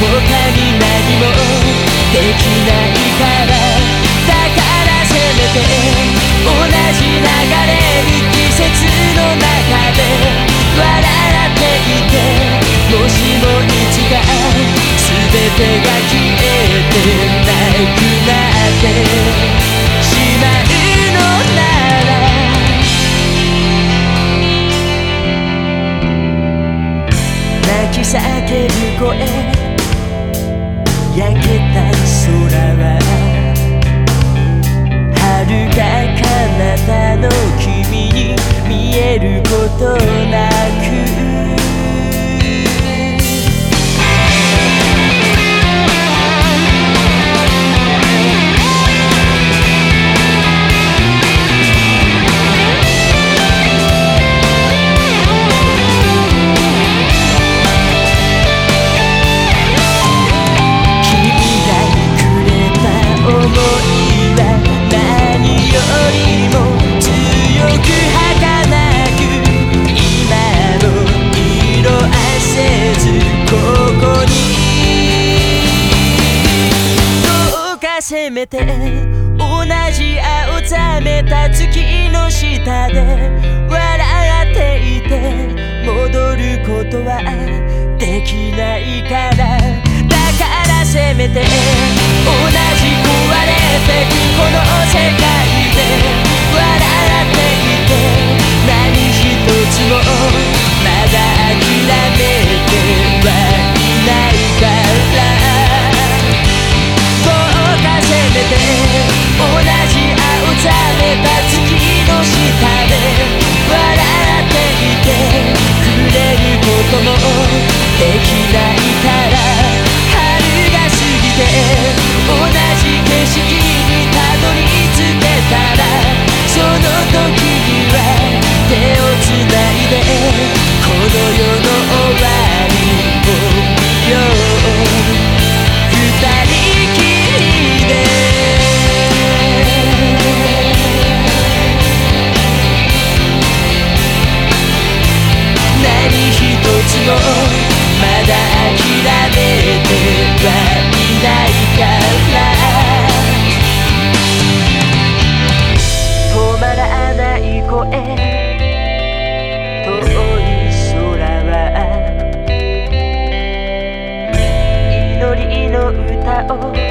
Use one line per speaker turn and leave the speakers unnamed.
他に何もできないからだからせめて同じ流れる季節の中で笑っていてもしもいつか全てが消えて泣くることないせめて同じ青ざめた月の下で笑っていて戻ることはできないからだからせめて同じ壊れてく should oh.